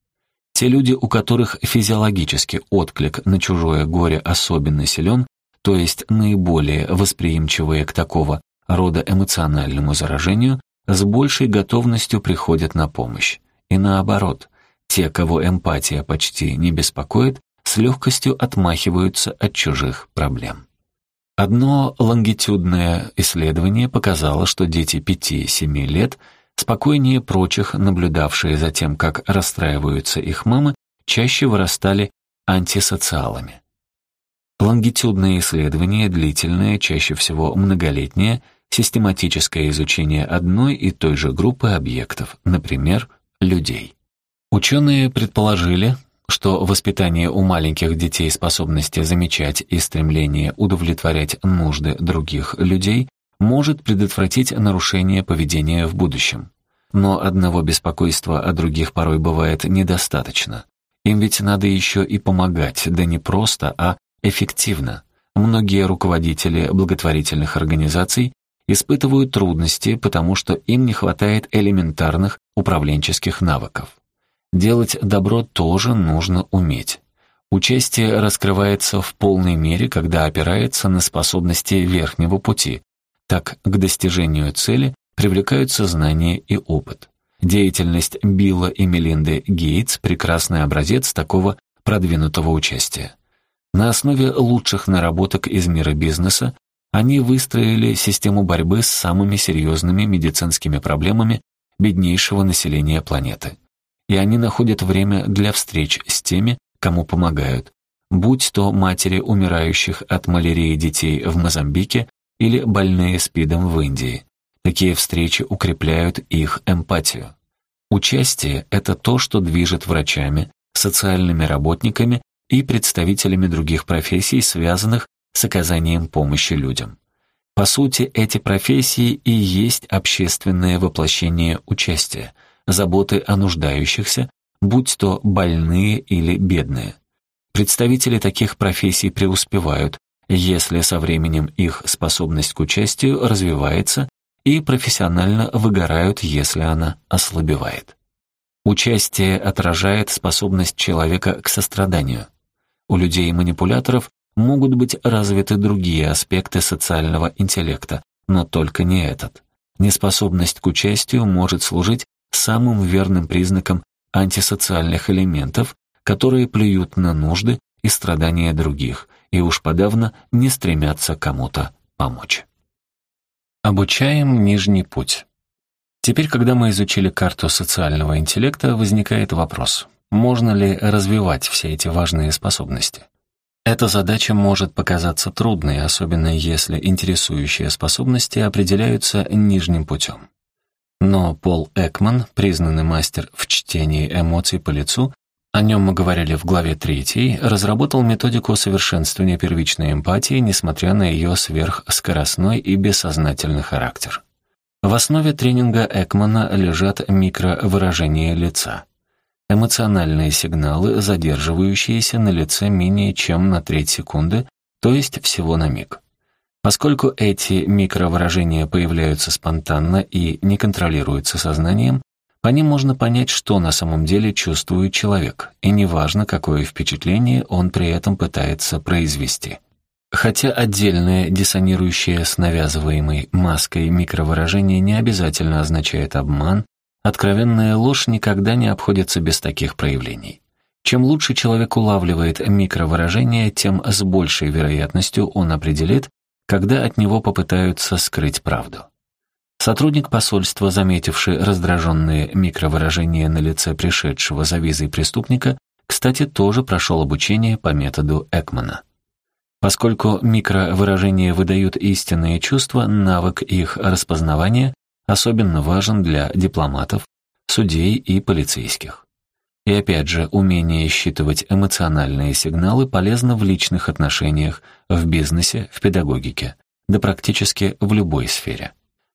Те люди, у которых физиологический отклик на чужое горе особенно силен, то есть наиболее восприимчивые к такого рода эмоциональному заражению, с большей готовностью приходят на помощь. И наоборот, те, кого эмпатия почти не беспокоит, с легкостью отмахиваются от чужих проблем. Одно лонгитюдное исследование показало, что дети 5-7 лет, спокойнее прочих, наблюдавшие за тем, как расстраиваются их мамы, чаще вырастали антисоциалами. Лонгитюдное исследование, длительное, чаще всего многолетнее, систематическое изучение одной и той же группы объектов, например, людей. Ученые предположили, что воспитание у маленьких детей способности замечать и стремление удовлетворять нужды других людей может предотвратить нарушение поведения в будущем. Но одного беспокойства о других порой бывает недостаточно. Им ведь надо еще и помогать, да не просто, а эффективно. Многие руководители благотворительных организаций испытывают трудности, потому что им не хватает элементарных управленческих навыков. Делать добро тоже нужно уметь. Участие раскрывается в полной мере, когда опирается на способности верхнего пути. Так, к достижению цели привлекаются знания и опыт. Деятельность Билла и Мелинды Гейтс – прекрасный образец такого продвинутого участия. На основе лучших наработок из мира бизнеса они выстроили систему борьбы с самыми серьезными медицинскими проблемами беднейшего населения планеты. И они находят время для встреч с теми, кому помогают, будь то матери умирающих от малярии детей в Мозамбике или больные СПИДом в Индии. Такие встречи укрепляют их эмпатию. Участие — это то, что движет врачами, социальными работниками и представителями других профессий, связанных с оказанием помощи людям. По сути, эти профессии и есть общественное воплощение участия, заботы о нуждающихся, будь то больные или бедные. Представители таких профессий преуспевают, если со временем их способность к участию развивается и профессионально выгорают, если она ослабевает. Участие отражает способность человека к состраданию. У людей-манипуляторов могут быть развиты другие аспекты социального интеллекта, но только не этот. Неспособность к участию может служить самым верным признаком антисоциальных элементов, которые плюют на нужды и страдания других, и уж подавно не стремятся кому-то помочь. Обучаем нижний путь. Теперь, когда мы изучили карту социального интеллекта, возникает вопрос, можно ли развивать все эти важные способности? Эта задача может показаться трудной, особенно если интересующие способности определяются нижним путем. Но Пол Экман, признанный мастер в чтении эмоций по лицу, о нем мы говорили в главе 3, разработал методику совершенствования первичной эмпатии, несмотря на ее сверхскоростной и бессознательный характер. В основе тренинга Экмана лежат микровыражения лица эмоциональные сигналы, задерживающиеся на лице менее чем на треть секунды, то есть всего на миг. Поскольку эти микровыражения появляются спонтанно и не контролируются сознанием, по ним можно понять, что на самом деле чувствует человек, и неважно, какое впечатление он при этом пытается произвести. Хотя отдельное диссонирующее с навязываемой маской микровыражение не обязательно означает обман Откровенная ложь никогда не обходится без таких проявлений. Чем лучше человек улавливает микровыражения, тем с большей вероятностью он определит, когда от него попытаются скрыть правду. Сотрудник посольства, заметивший раздраженные микровыражения на лице пришедшего за визой преступника, кстати, тоже прошел обучение по методу Экмана. Поскольку микровыражения выдают истинные чувства, навык их распознавания особенно важен для дипломатов, судей и полицейских. И опять же, умение считывать эмоциональные сигналы полезно в личных отношениях, в бизнесе, в педагогике, да практически в любой сфере.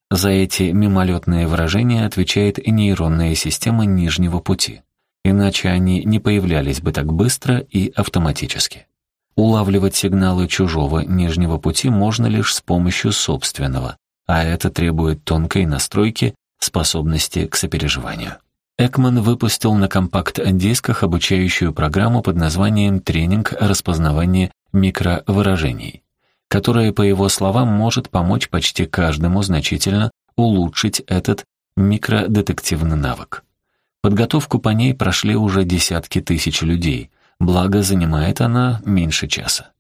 За эти мимолетные выражения отвечает нейронная система нижнего пути, иначе они не появлялись бы так быстро и автоматически. Улавливать сигналы чужого нижнего пути можно лишь с помощью собственного, а это требует тонкой настройки, способности к сопереживанию. Экман выпустил на компакт-дисках обучающую программу под названием «Тренинг распознавания микровыражений», которая, по его словам, может помочь почти каждому значительно улучшить этот микродетективный навык. Подготовку по ней прошли уже десятки тысяч людей, благо занимает она меньше часа.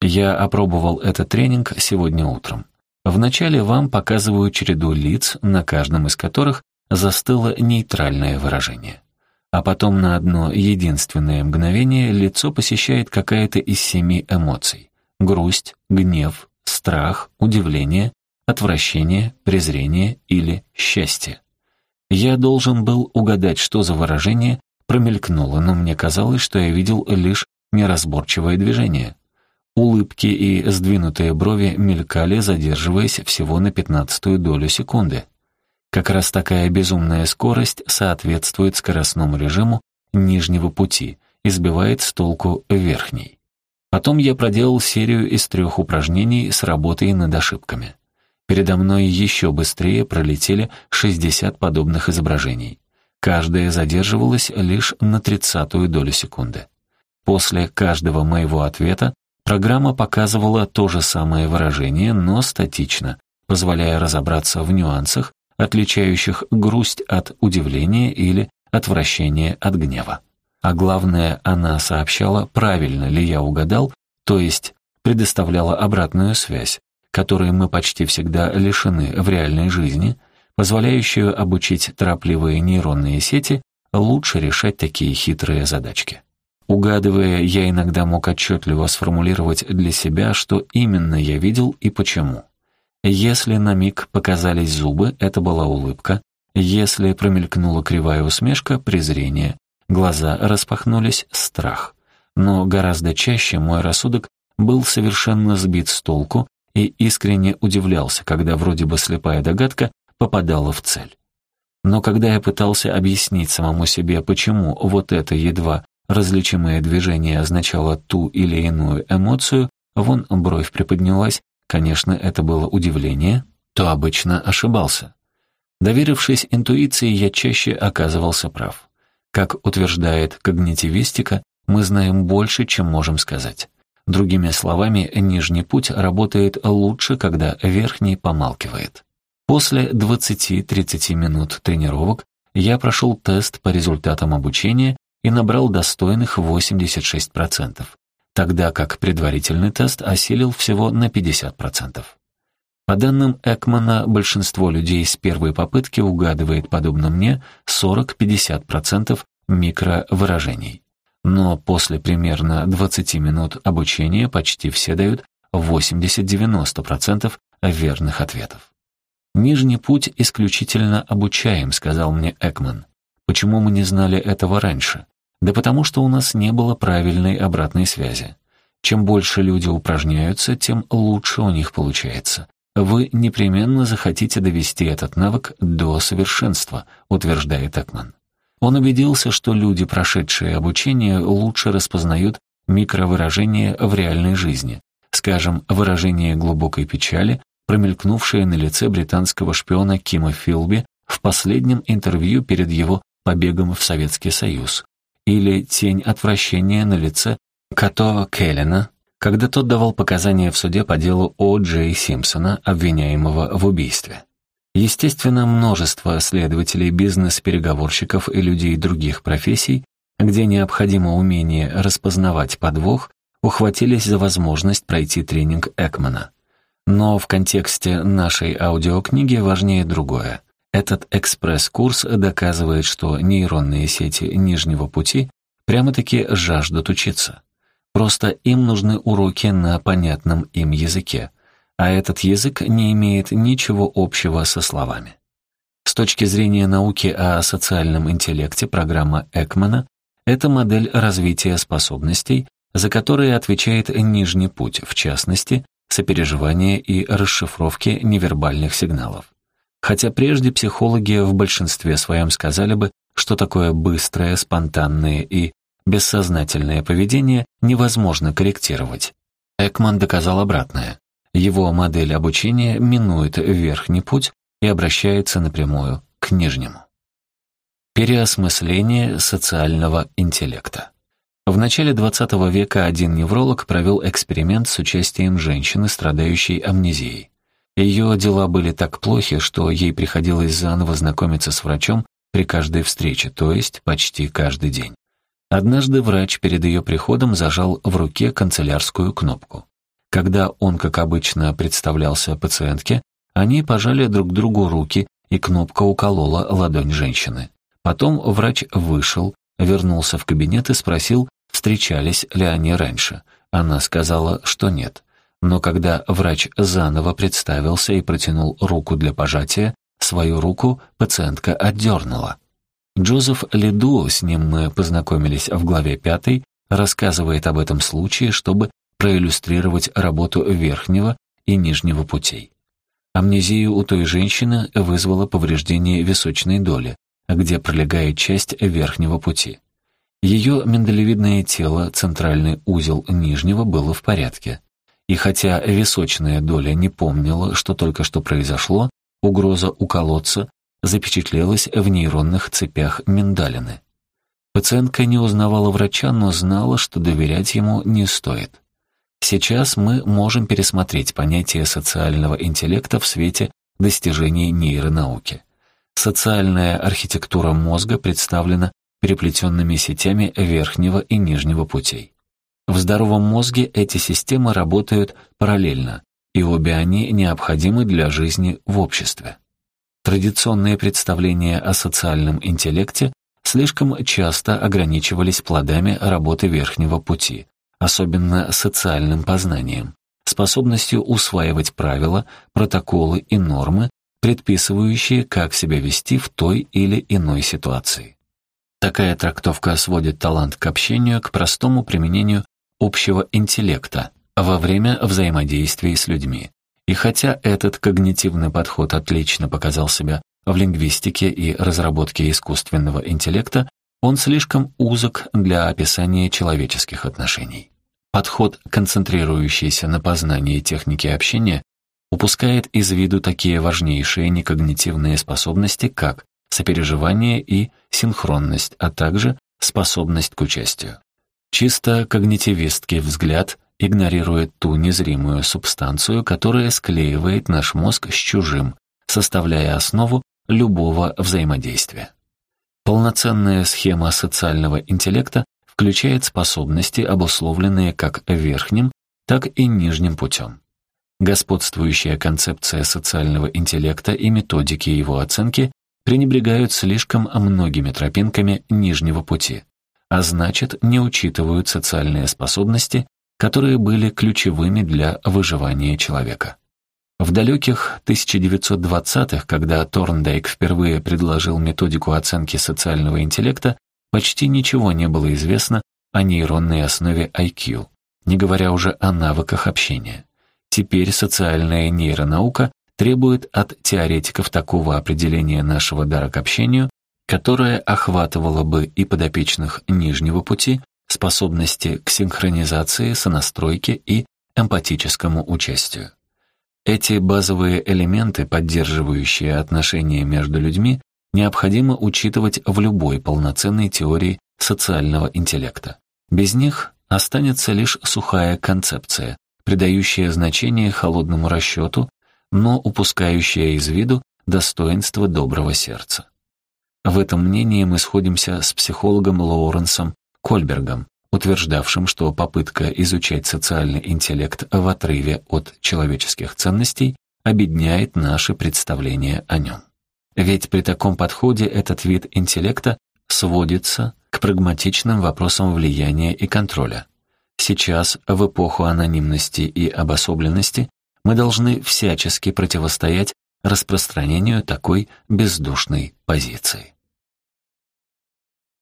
Я опробовал этот тренинг сегодня утром. Вначале вам показывают череду лиц, на каждом из которых застыло нейтральное выражение. А потом на одно единственное мгновение лицо посещает какая-то из семи эмоций. Грусть, гнев, страх, удивление, отвращение, презрение или счастье. Я должен был угадать, что за выражение промелькнуло, но мне казалось, что я видел лишь неразборчивое движение. Улыбки и сдвинутые брови мелькали, задерживаясь всего на пятнадцатую долю секунды. Как раз такая безумная скорость соответствует скоростному режиму нижнего пути и сбивает с толку верхний. Потом я проделал серию из трех упражнений с работой над ошибками. Передо мной еще быстрее пролетели 60 подобных изображений. Каждое задерживалось лишь на тридцатую долю секунды. После каждого моего ответа программа показывала то же самое выражение, но статично, позволяя разобраться в нюансах, отличающих грусть от удивления или отвращение от гнева. А главное, она сообщала, правильно ли я угадал, то есть предоставляла обратную связь, которой мы почти всегда лишены в реальной жизни, позволяющую обучить торопливые нейронные сети лучше решать такие хитрые задачки. Угадывая, я иногда мог отчетливо сформулировать для себя, что именно я видел и почему. Если на миг показались зубы, это была улыбка, если промелькнула кривая усмешка, презрение, глаза распахнулись, страх. Но гораздо чаще мой рассудок был совершенно сбит с толку и искренне удивлялся, когда вроде бы слепая догадка попадала в цель. Но когда я пытался объяснить самому себе, почему вот это едва различимое движение означало ту или иную эмоцию, вон бровь приподнялась, конечно, это было удивление, то обычно ошибался. Доверившись интуиции, я чаще оказывался прав. Как утверждает когнитивистика, мы знаем больше, чем можем сказать. Другими словами, нижний путь работает лучше, когда верхний помалкивает. После 20-30 минут тренировок я прошел тест по результатам обучения и набрал достойных 86%, тогда как предварительный тест осилил всего на 50%. По данным Экмана, большинство людей с первой попытки угадывает, подобно мне, 40-50% микровыражений. Но после примерно 20 минут обучения почти все дают 80-90% верных ответов. «Нижний путь исключительно обучаем», — сказал мне Экман. «Почему мы не знали этого раньше? Да потому что у нас не было правильной обратной связи. Чем больше люди упражняются, тем лучше у них получается вы непременно захотите довести этот навык до совершенства, утверждает Экман. Он убедился, что люди, прошедшие обучение, лучше распознают микровыражения в реальной жизни. Скажем, выражение глубокой печали, промелькнувшее на лице британского шпиона Кима Филби в последнем интервью перед его побегом в Советский Союз, или тень отвращения на лице Като Келлена, когда тот давал показания в суде по делу О. Джей Симпсона, обвиняемого в убийстве. Естественно, множество следователей, бизнес-переговорщиков и людей других профессий, где необходимо умение распознавать подвох, ухватились за возможность пройти тренинг Экмана. Но в контексте нашей аудиокниги важнее другое. Этот экспресс-курс доказывает, что нейронные сети нижнего пути прямо-таки жаждут учиться. Просто им нужны уроки на понятном им языке, а этот язык не имеет ничего общего со словами. С точки зрения науки о социальном интеллекте программа Экмана — это модель развития способностей, за которые отвечает нижний путь, в частности, сопереживание и расшифровки невербальных сигналов. Хотя прежде психологи в большинстве своем сказали бы, что такое быстрое, спонтанное и Бессознательное поведение невозможно корректировать. Экман доказал обратное. Его модель обучения минует верхний путь и обращается напрямую к нижнему. Переосмысление социального интеллекта. В начале XX века один невролог провел эксперимент с участием женщины, страдающей амнезией. Ее дела были так плохи, что ей приходилось заново знакомиться с врачом при каждой встрече, то есть почти каждый день. Однажды врач перед ее приходом зажал в руке канцелярскую кнопку. Когда он, как обычно, представлялся пациентке, они пожали друг другу руки, и кнопка уколола ладонь женщины. Потом врач вышел, вернулся в кабинет и спросил, встречались ли они раньше. Она сказала, что нет. Но когда врач заново представился и протянул руку для пожатия, свою руку пациентка отдернула. Джозеф Леду, с ним мы познакомились в главе 5, рассказывает об этом случае, чтобы проиллюстрировать работу верхнего и нижнего путей. Амнезию у той женщины вызвало повреждение височной доли, где пролегает часть верхнего пути. Ее миндалевидное тело, центральный узел нижнего, было в порядке. И хотя височная доля не помнила, что только что произошло, угроза уколоться запечатлелась в нейронных цепях миндалины. Пациентка не узнавала врача, но знала, что доверять ему не стоит. Сейчас мы можем пересмотреть понятие социального интеллекта в свете достижений нейронауки. Социальная архитектура мозга представлена переплетенными сетями верхнего и нижнего путей. В здоровом мозге эти системы работают параллельно, и обе они необходимы для жизни в обществе. Традиционные представления о социальном интеллекте слишком часто ограничивались плодами работы верхнего пути, особенно социальным познанием, способностью усваивать правила, протоколы и нормы, предписывающие, как себя вести в той или иной ситуации. Такая трактовка сводит талант к общению к простому применению общего интеллекта во время взаимодействия с людьми. И хотя этот когнитивный подход отлично показал себя в лингвистике и разработке искусственного интеллекта, он слишком узок для описания человеческих отношений. Подход, концентрирующийся на познании техники общения, упускает из виду такие важнейшие некогнитивные способности, как сопереживание и синхронность, а также способность к участию. Чисто когнитивистский взгляд игнорирует ту незримую субстанцию, которая склеивает наш мозг с чужим, составляя основу любого взаимодействия. Полноценная схема социального интеллекта включает способности, обусловленные как верхним, так и нижним путем. Господствующая концепция социального интеллекта и методики его оценки пренебрегают слишком многими тропинками нижнего пути, а значит, не учитывают социальные способности, которые были ключевыми для выживания человека. В далеких 1920-х, когда Торндейк впервые предложил методику оценки социального интеллекта, почти ничего не было известно о нейронной основе IQ, не говоря уже о навыках общения. Теперь социальная нейронаука требует от теоретиков такого определения нашего дара к общению, которое охватывало бы и подопечных нижнего пути, способности к синхронизации, сонастройке и эмпатическому участию. Эти базовые элементы, поддерживающие отношения между людьми, необходимо учитывать в любой полноценной теории социального интеллекта. Без них останется лишь сухая концепция, придающая значение холодному расчету, но упускающая из виду достоинство доброго сердца. В этом мнении мы сходимся с психологом Лоуренсом Кольбергом, утверждавшим, что попытка изучать социальный интеллект в отрыве от человеческих ценностей обедняет наши представления о нем. Ведь при таком подходе этот вид интеллекта сводится к прагматичным вопросам влияния и контроля. Сейчас, в эпоху анонимности и обособленности, мы должны всячески противостоять распространению такой бездушной позиции.